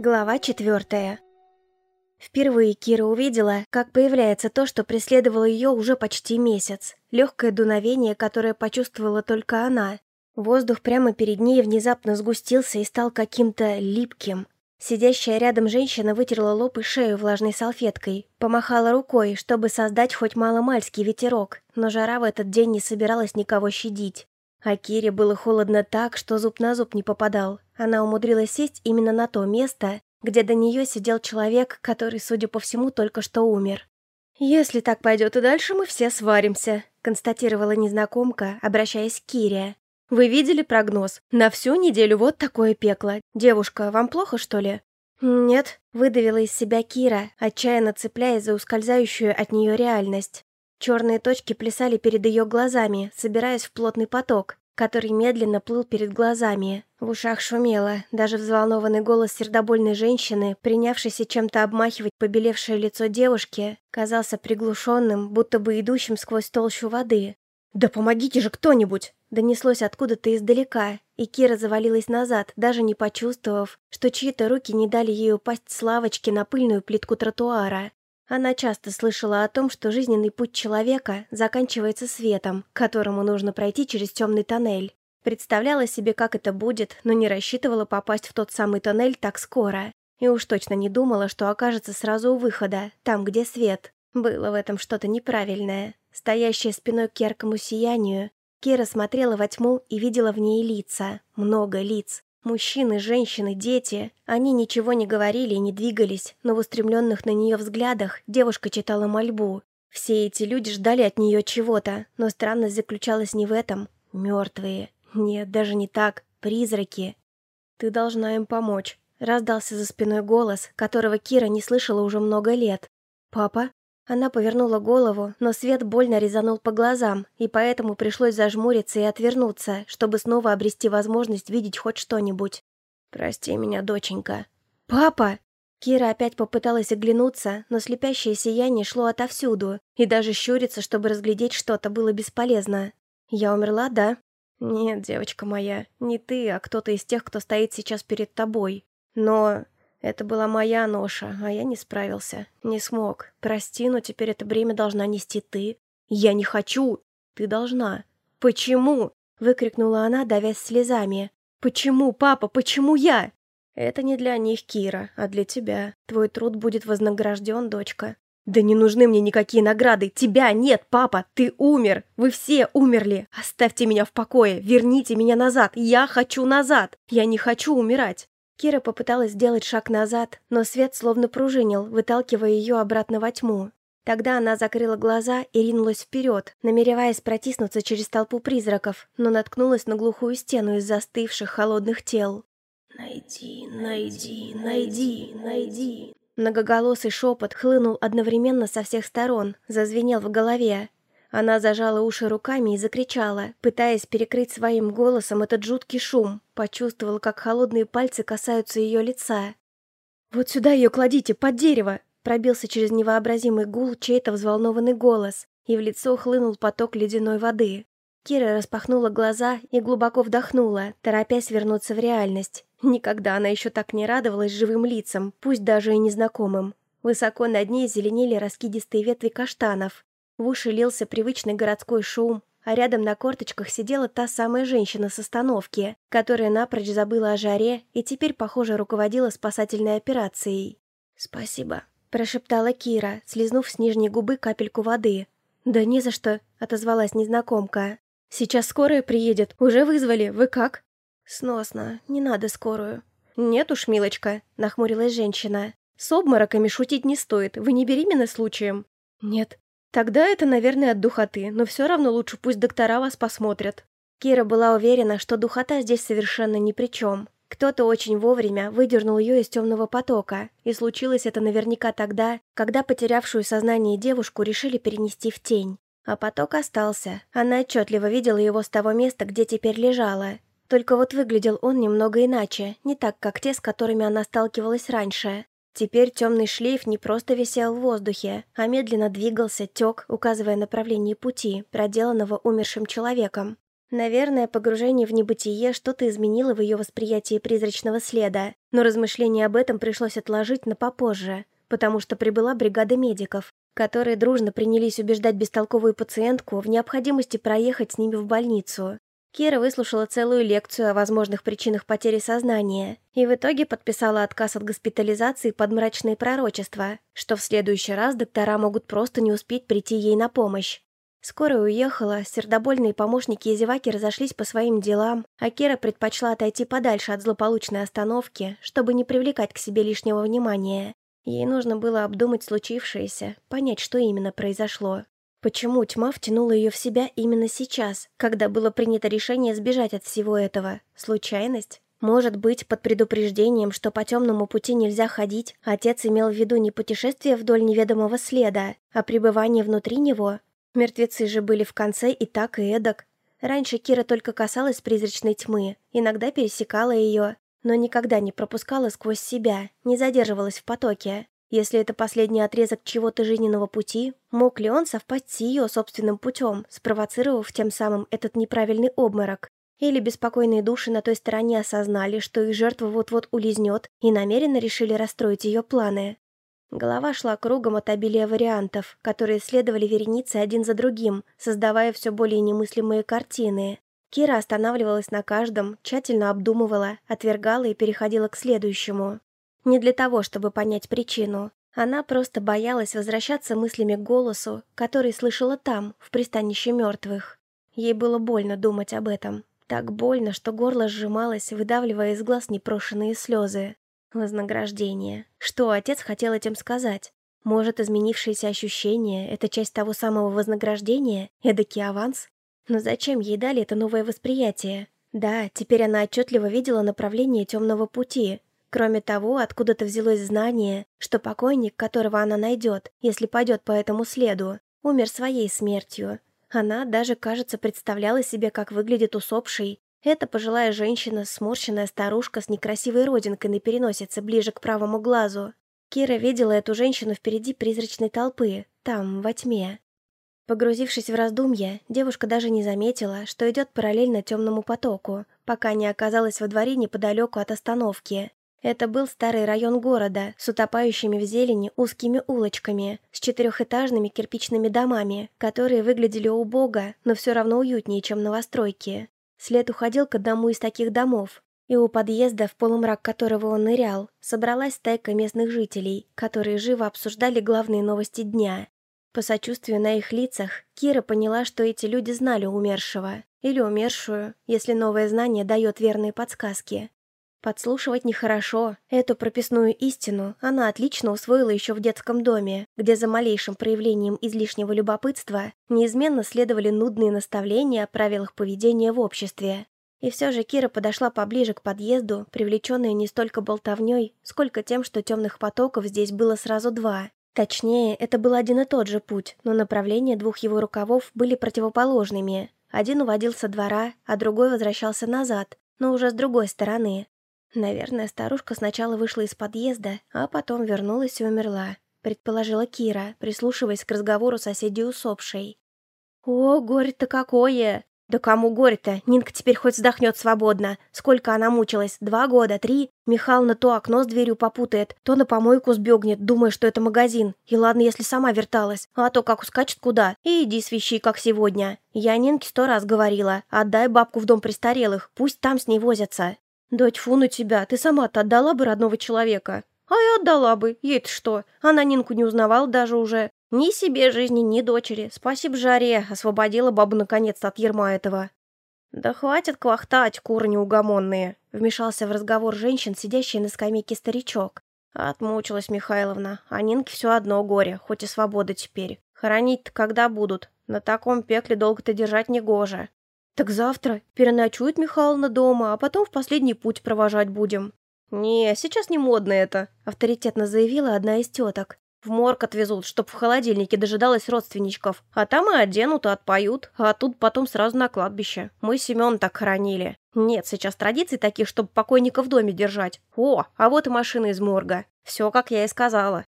Глава четвертая. Впервые Кира увидела, как появляется то, что преследовало ее уже почти месяц. Легкое дуновение, которое почувствовала только она. Воздух прямо перед ней внезапно сгустился и стал каким-то липким. Сидящая рядом женщина вытерла лоб и шею влажной салфеткой, помахала рукой, чтобы создать хоть маломальский ветерок, но жара в этот день не собиралась никого щадить. А Кире было холодно так, что зуб на зуб не попадал. Она умудрилась сесть именно на то место, где до нее сидел человек, который, судя по всему, только что умер. «Если так пойдет и дальше, мы все сваримся», — констатировала незнакомка, обращаясь к Кире. «Вы видели прогноз? На всю неделю вот такое пекло. Девушка, вам плохо, что ли?» «Нет», — выдавила из себя Кира, отчаянно цепляясь за ускользающую от нее реальность. Черные точки плясали перед ее глазами, собираясь в плотный поток, который медленно плыл перед глазами. В ушах шумело, даже взволнованный голос сердобольной женщины, принявшейся чем-то обмахивать побелевшее лицо девушки, казался приглушенным, будто бы идущим сквозь толщу воды. «Да помогите же кто-нибудь!» Донеслось откуда-то издалека, и Кира завалилась назад, даже не почувствовав, что чьи-то руки не дали ей упасть с лавочки на пыльную плитку тротуара. Она часто слышала о том, что жизненный путь человека заканчивается светом, которому нужно пройти через темный тоннель. Представляла себе, как это будет, но не рассчитывала попасть в тот самый тоннель так скоро. И уж точно не думала, что окажется сразу у выхода, там, где свет. Было в этом что-то неправильное. Стоящая спиной к яркому сиянию, Кира смотрела во тьму и видела в ней лица. Много лиц. Мужчины, женщины, дети. Они ничего не говорили и не двигались, но в устремленных на нее взглядах девушка читала мольбу. Все эти люди ждали от нее чего-то, но странность заключалась не в этом. Мертвые. Нет, даже не так. Призраки. «Ты должна им помочь», — раздался за спиной голос, которого Кира не слышала уже много лет. «Папа?» Она повернула голову, но свет больно резанул по глазам, и поэтому пришлось зажмуриться и отвернуться, чтобы снова обрести возможность видеть хоть что-нибудь. «Прости меня, доченька». «Папа!» Кира опять попыталась оглянуться, но слепящее сияние шло отовсюду, и даже щуриться, чтобы разглядеть что-то, было бесполезно. «Я умерла, да?» «Нет, девочка моя, не ты, а кто-то из тех, кто стоит сейчас перед тобой. Но это была моя ноша, а я не справился. Не смог. Прости, но теперь это бремя должна нести ты. Я не хочу. Ты должна. Почему? Выкрикнула она, давясь слезами. Почему, папа, почему я? Это не для них, Кира, а для тебя. Твой труд будет вознагражден, дочка. Да не нужны мне никакие награды. Тебя нет, папа. Ты умер. Вы все умерли. Оставьте меня в покое. Верните меня назад. Я хочу назад. Я не хочу умирать. Кира попыталась сделать шаг назад, но свет словно пружинил, выталкивая ее обратно во тьму. Тогда она закрыла глаза и ринулась вперед, намереваясь протиснуться через толпу призраков, но наткнулась на глухую стену из застывших холодных тел. «Найди, найди, найди, найди». Многоголосый шепот хлынул одновременно со всех сторон, зазвенел в голове, она зажала уши руками и закричала, пытаясь перекрыть своим голосом этот жуткий шум. Почувствовала, как холодные пальцы касаются ее лица. «Вот сюда ее кладите, под дерево!» Пробился через невообразимый гул чей-то взволнованный голос, и в лицо хлынул поток ледяной воды. Кира распахнула глаза и глубоко вдохнула, торопясь вернуться в реальность. Никогда она еще так не радовалась живым лицам, пусть даже и незнакомым. Высоко над ней зеленели раскидистые ветви каштанов, в уши лился привычный городской шум, а рядом на корточках сидела та самая женщина с остановки, которая напрочь забыла о жаре и теперь, похоже, руководила спасательной операцией. «Спасибо», – прошептала Кира, слезнув с нижней губы капельку воды. «Да не за что», – отозвалась незнакомка. «Сейчас скорая приедет. Уже вызвали. Вы как?» «Сносно. Не надо скорую». «Нет уж, милочка», – нахмурилась женщина. «С обмороками шутить не стоит. Вы не беременны случаем?» «Нет», Тогда это, наверное, от духоты, но все равно лучше пусть доктора вас посмотрят. Кира была уверена, что духота здесь совершенно ни при чем. Кто-то очень вовремя выдернул ее из темного потока, и случилось это наверняка тогда, когда потерявшую сознание девушку решили перенести в тень. А поток остался. Она отчетливо видела его с того места, где теперь лежала. Только вот выглядел он немного иначе, не так, как те, с которыми она сталкивалась раньше. Теперь темный шлейф не просто висел в воздухе, а медленно двигался, тек, указывая направление пути, проделанного умершим человеком. Наверное, погружение в небытие что-то изменило в ее восприятии призрачного следа, но размышление об этом пришлось отложить на попозже, потому что прибыла бригада медиков, которые дружно принялись убеждать бестолковую пациентку в необходимости проехать с ними в больницу. Кира выслушала целую лекцию о возможных причинах потери сознания и в итоге подписала отказ от госпитализации под мрачные пророчества, что в следующий раз доктора могут просто не успеть прийти ей на помощь. Скоро уехала, сердобольные помощники и зеваки разошлись по своим делам, а Кира предпочла отойти подальше от злополучной остановки, чтобы не привлекать к себе лишнего внимания. Ей нужно было обдумать случившееся, понять, что именно произошло. Почему тьма втянула ее в себя именно сейчас, когда было принято решение сбежать от всего этого? Случайность? Может быть, под предупреждением, что по темному пути нельзя ходить, отец имел в виду не путешествие вдоль неведомого следа, а пребывание внутри него? Мертвецы же были в конце и так, и эдак. Раньше Кира только касалась призрачной тьмы, иногда пересекала ее, но никогда не пропускала сквозь себя, не задерживалась в потоке. Если это последний отрезок чего-то жизненного пути, мог ли он совпасть с ее собственным путем, спровоцировав тем самым этот неправильный обморок? Или беспокойные души на той стороне осознали, что их жертва вот-вот улизнет, и намеренно решили расстроить ее планы? Голова шла кругом от обилия вариантов, которые следовали веренице один за другим, создавая все более немыслимые картины. Кира останавливалась на каждом, тщательно обдумывала, отвергала и переходила к следующему. Не для того, чтобы понять причину. Она просто боялась возвращаться мыслями к голосу, который слышала там, в пристанище мертвых. Ей было больно думать об этом. Так больно, что горло сжималось, выдавливая из глаз непрошенные слезы. Вознаграждение. Что отец хотел этим сказать? Может, изменившиеся ощущения — это часть того самого вознаграждения, эдакий аванс? Но зачем ей дали это новое восприятие? Да, теперь она отчетливо видела направление темного пути, Кроме того, откуда-то взялось знание, что покойник, которого она найдет, если пойдет по этому следу, умер своей смертью. Она даже, кажется, представляла себе, как выглядит усопший. Это пожилая женщина, сморщенная старушка с некрасивой родинкой на переносице ближе к правому глазу. Кира видела эту женщину впереди призрачной толпы, там, во тьме. Погрузившись в раздумья, девушка даже не заметила, что идет параллельно темному потоку, пока не оказалась во дворе неподалеку от остановки. Это был старый район города с утопающими в зелени узкими улочками, с четырехэтажными кирпичными домами, которые выглядели убого, но все равно уютнее, чем новостройки. След уходил к одному из таких домов, и у подъезда, в полумрак которого он нырял, собралась стайка местных жителей, которые живо обсуждали главные новости дня. По сочувствию на их лицах, Кира поняла, что эти люди знали умершего, или умершую, если новое знание дает верные подсказки. Подслушивать нехорошо. Эту прописную истину она отлично усвоила еще в детском доме, где за малейшим проявлением излишнего любопытства неизменно следовали нудные наставления о правилах поведения в обществе. И все же Кира подошла поближе к подъезду, привлеченная не столько болтовней, сколько тем, что темных потоков здесь было сразу два. Точнее, это был один и тот же путь, но направления двух его рукавов были противоположными. Один уводил со двора, а другой возвращался назад, но уже с другой стороны. Наверное, старушка сначала вышла из подъезда, а потом вернулась и умерла, предположила Кира, прислушиваясь к разговору соседей усопшей. «О, горе-то какое!» «Да кому горе-то? Нинка теперь хоть вздохнет свободно. Сколько она мучилась? Два года? Три? Михална то окно с дверью попутает, то на помойку сбегнет, думая, что это магазин. И ладно, если сама верталась. А то как ускачет куда. И иди свищи, как сегодня. Я Нинке сто раз говорила. Отдай бабку в дом престарелых. Пусть там с ней возятся. «Да тьфу на тебя, ты сама-то отдала бы родного человека?» «А я отдала бы, ей-то что? Она Нинку не узнавала даже уже. Ни себе жизни, ни дочери. Спасибо жаре, освободила бабу наконец-то от ерма этого». «Да хватит квахтать, куры неугомонные», — вмешался в разговор женщин, сидящий на скамейке старичок. Отмучилась Михайловна, а Нинке все одно горе, хоть и свобода теперь. Хоронить-то когда будут? На таком пекле долго-то держать не гоже. «Так завтра переночует Михайловна дома, а потом в последний путь провожать будем». «Не, сейчас не модно это», — авторитетно заявила одна из теток. «В морг отвезут, чтоб в холодильнике дожидалась родственничков. А там и оденут, и отпоют, а тут потом сразу на кладбище. Мы Семен так хоронили. Нет сейчас традиций таких, чтобы покойника в доме держать. О, а вот и машина из морга. Все, как я и сказала.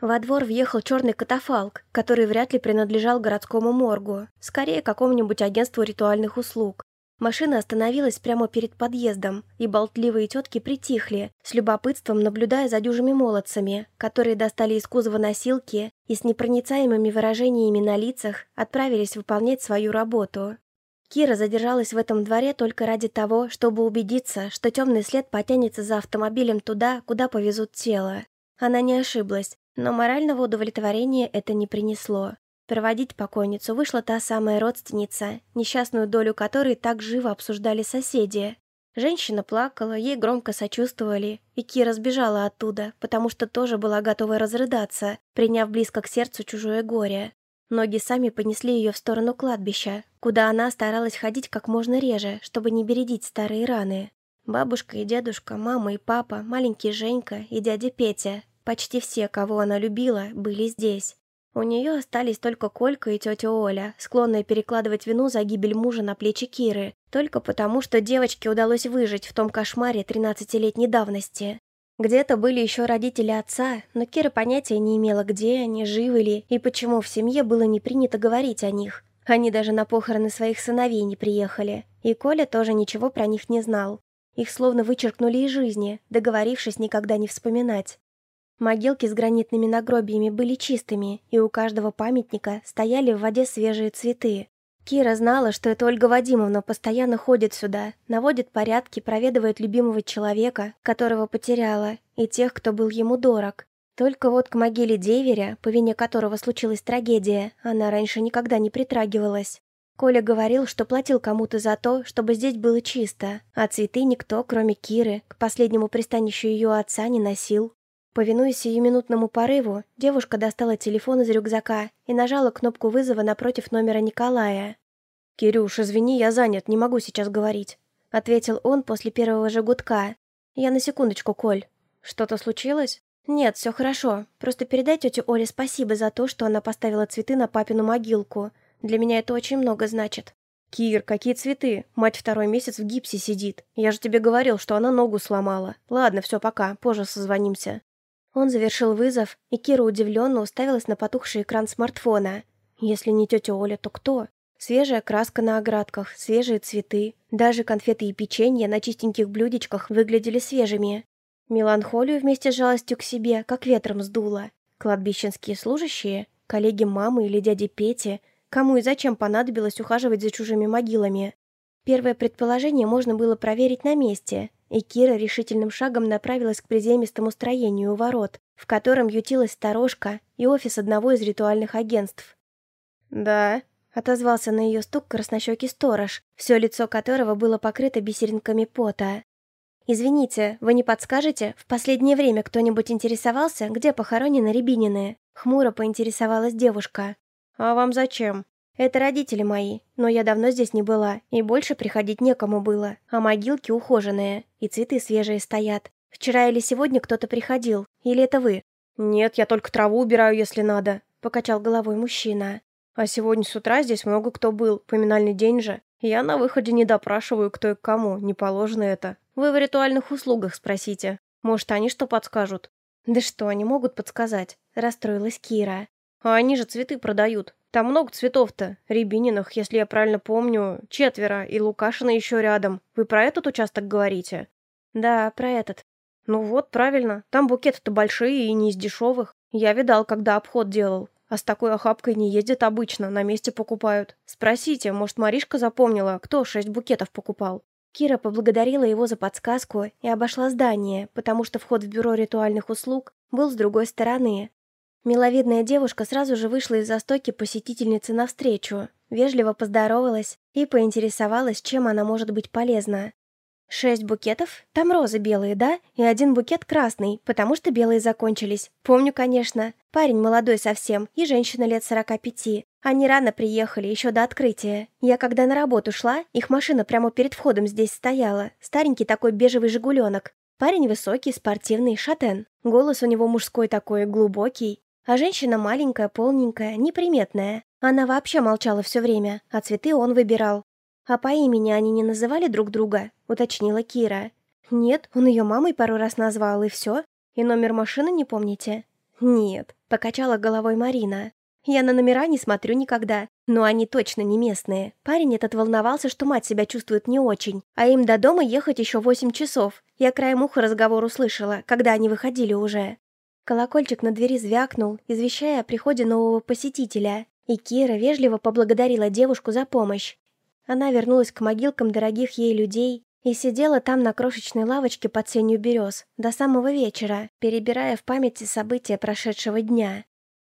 Во двор въехал черный катафалк, который вряд ли принадлежал городскому моргу, скорее какому-нибудь агентству ритуальных услуг. Машина остановилась прямо перед подъездом, и болтливые тетки притихли, с любопытством наблюдая за дюжими молодцами, которые достали из кузова носилки и с непроницаемыми выражениями на лицах отправились выполнять свою работу. Кира задержалась в этом дворе только ради того, чтобы убедиться, что темный след потянется за автомобилем туда, куда повезут тело. Она не ошиблась, но морального удовлетворения это не принесло. Проводить покойницу вышла та самая родственница, несчастную долю которой так живо обсуждали соседи. Женщина плакала, ей громко сочувствовали, и Кира сбежала оттуда, потому что тоже была готова разрыдаться, приняв близко к сердцу чужое горе. Ноги сами понесли ее в сторону кладбища, куда она старалась ходить как можно реже, чтобы не бередить старые раны. Бабушка и дедушка, мама и папа, маленький Женька и дядя Петя, почти все, кого она любила, были здесь. У нее остались только Колька и тетя Оля, склонные перекладывать вину за гибель мужа на плечи Киры, только потому, что девочке удалось выжить в том кошмаре 13-летней давности. Где-то были еще родители отца, но Кира понятия не имела, где они, живы ли, и почему в семье было не принято говорить о них. Они даже на похороны своих сыновей не приехали, и Коля тоже ничего про них не знал. Их словно вычеркнули из жизни, договорившись никогда не вспоминать. Могилки с гранитными нагробиями были чистыми, и у каждого памятника стояли в воде свежие цветы. Кира знала, что это Ольга Вадимовна постоянно ходит сюда, наводит порядки, проведывает любимого человека, которого потеряла, и тех, кто был ему дорог. Только вот к могиле деверя, по вине которого случилась трагедия, она раньше никогда не притрагивалась. Коля говорил, что платил кому-то за то, чтобы здесь было чисто, а цветы никто, кроме Киры, к последнему пристанищу ее отца не носил. Повинуясь сиюминутному порыву, девушка достала телефон из рюкзака и нажала кнопку вызова напротив номера Николая. «Кирюш, извини, я занят, не могу сейчас говорить», — ответил он после первого же гудка. «Я на секундочку, Коль. Что-то случилось?» «Нет, все хорошо. Просто передай тете Оле спасибо за то, что она поставила цветы на папину могилку. Для меня это очень много значит». «Кир, какие цветы? Мать второй месяц в гипсе сидит. Я же тебе говорил, что она ногу сломала. Ладно, все, пока, позже созвонимся». Он завершил вызов, и Кира удивленно уставилась на потухший экран смартфона. Если не тетя Оля, то кто? Свежая краска на оградках, свежие цветы. Даже конфеты и печенье на чистеньких блюдечках выглядели свежими. Меланхолию вместе с жалостью к себе, как ветром сдуло. Кладбищенские служащие, коллеги мамы или дяди Пети, кому и зачем понадобилось ухаживать за чужими могилами. Первое предположение можно было проверить на месте, и Кира решительным шагом направилась к приземистому строению у ворот, в котором ютилась сторожка и офис одного из ритуальных агентств. «Да», — отозвался на ее стук краснощекий сторож, все лицо которого было покрыто бисеринками пота. «Извините, вы не подскажете, в последнее время кто-нибудь интересовался, где похоронены Рябинины?» Хмуро поинтересовалась девушка. «А вам зачем?» Это родители мои, но я давно здесь не была, и больше приходить некому было. А могилки ухоженные, и цветы свежие стоят. Вчера или сегодня кто-то приходил, или это вы? Нет, я только траву убираю, если надо, покачал головой мужчина. А сегодня с утра здесь много кто был, поминальный день же. Я на выходе не допрашиваю, кто и к кому, не положено это. Вы в ритуальных услугах спросите. Может, они что подскажут? Да что они могут подсказать? Расстроилась Кира. А они же цветы продают. Там много цветов-то. Рябининых, если я правильно помню, четверо, и Лукашина еще рядом. Вы про этот участок говорите? Да, про этот. Ну вот, правильно. Там букеты-то большие и не из дешевых. Я видал, когда обход делал. А с такой охапкой не ездят обычно, на месте покупают. Спросите, может, Маришка запомнила, кто шесть букетов покупал? Кира поблагодарила его за подсказку и обошла здание, потому что вход в бюро ритуальных услуг был с другой стороны, Миловидная девушка сразу же вышла из застойки посетительницы навстречу, вежливо поздоровалась и поинтересовалась, чем она может быть полезна. «Шесть букетов? Там розы белые, да? И один букет красный, потому что белые закончились. Помню, конечно. Парень молодой совсем и женщина лет сорока пяти. Они рано приехали, еще до открытия. Я когда на работу шла, их машина прямо перед входом здесь стояла. Старенький такой бежевый «Жигуленок». Парень высокий, спортивный, шатен. Голос у него мужской такой, глубокий. А женщина маленькая, полненькая, неприметная. Она вообще молчала все время, а цветы он выбирал. «А по имени они не называли друг друга?» — уточнила Кира. «Нет, он ее мамой пару раз назвал, и все. И номер машины не помните?» «Нет», — покачала головой Марина. Я на номера не смотрю никогда, но они точно не местные. Парень этот волновался, что мать себя чувствует не очень, а им до дома ехать еще восемь часов. Я краем уха разговор услышала, когда они выходили уже. Колокольчик на двери звякнул, извещая о приходе нового посетителя, и Кира вежливо поблагодарила девушку за помощь. Она вернулась к могилкам дорогих ей людей и сидела там на крошечной лавочке под сенью берез до самого вечера, перебирая в памяти события прошедшего дня.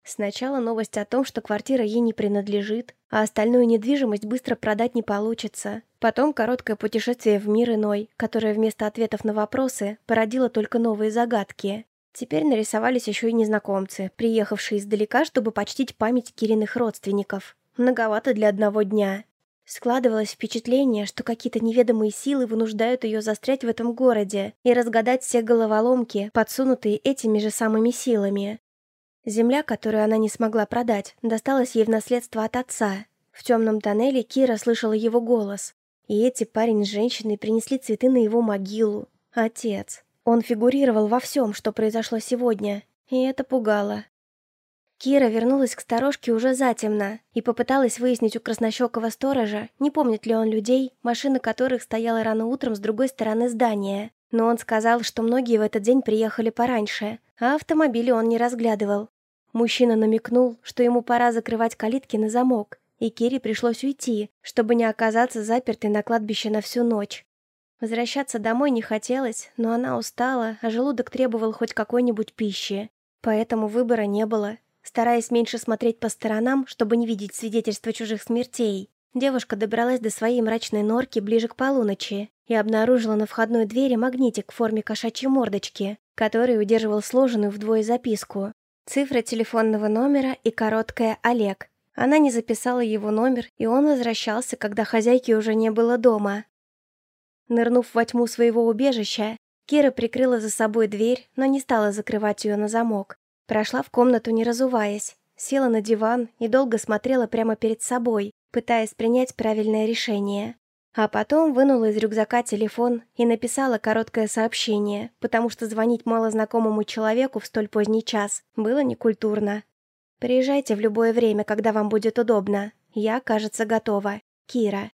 Сначала новость о том, что квартира ей не принадлежит, а остальную недвижимость быстро продать не получится. Потом короткое путешествие в мир иной, которое вместо ответов на вопросы породило только новые загадки. Теперь нарисовались еще и незнакомцы, приехавшие издалека, чтобы почтить память Кириных родственников. Многовато для одного дня. Складывалось впечатление, что какие-то неведомые силы вынуждают ее застрять в этом городе и разгадать все головоломки, подсунутые этими же самыми силами. Земля, которую она не смогла продать, досталась ей в наследство от отца. В темном тоннеле Кира слышала его голос. И эти парень с женщиной принесли цветы на его могилу. Отец. Он фигурировал во всем, что произошло сегодня, и это пугало. Кира вернулась к сторожке уже затемно и попыталась выяснить у краснощекого сторожа, не помнит ли он людей, машина которых стояла рано утром с другой стороны здания. Но он сказал, что многие в этот день приехали пораньше, а автомобили он не разглядывал. Мужчина намекнул, что ему пора закрывать калитки на замок, и Кире пришлось уйти, чтобы не оказаться запертой на кладбище на всю ночь. Возвращаться домой не хотелось, но она устала, а желудок требовал хоть какой-нибудь пищи. Поэтому выбора не было, Стараясь меньше смотреть по сторонам, чтобы не видеть свидетельства чужих смертей, девушка добралась до своей мрачной норки ближе к полуночи и обнаружила на входной двери магнитик в форме кошачьей мордочки, который удерживал сложенную вдвое записку. Цифра телефонного номера и короткая «Олег». Она не записала его номер, и он возвращался, когда хозяйки уже не было дома. Нырнув во тьму своего убежища, Кира прикрыла за собой дверь, но не стала закрывать ее на замок. Прошла в комнату, не разуваясь, села на диван и долго смотрела прямо перед собой, пытаясь принять правильное решение. А потом вынула из рюкзака телефон и написала короткое сообщение, потому что звонить малознакомому человеку в столь поздний час было некультурно. «Приезжайте в любое время, когда вам будет удобно. Я, кажется, готова. Кира».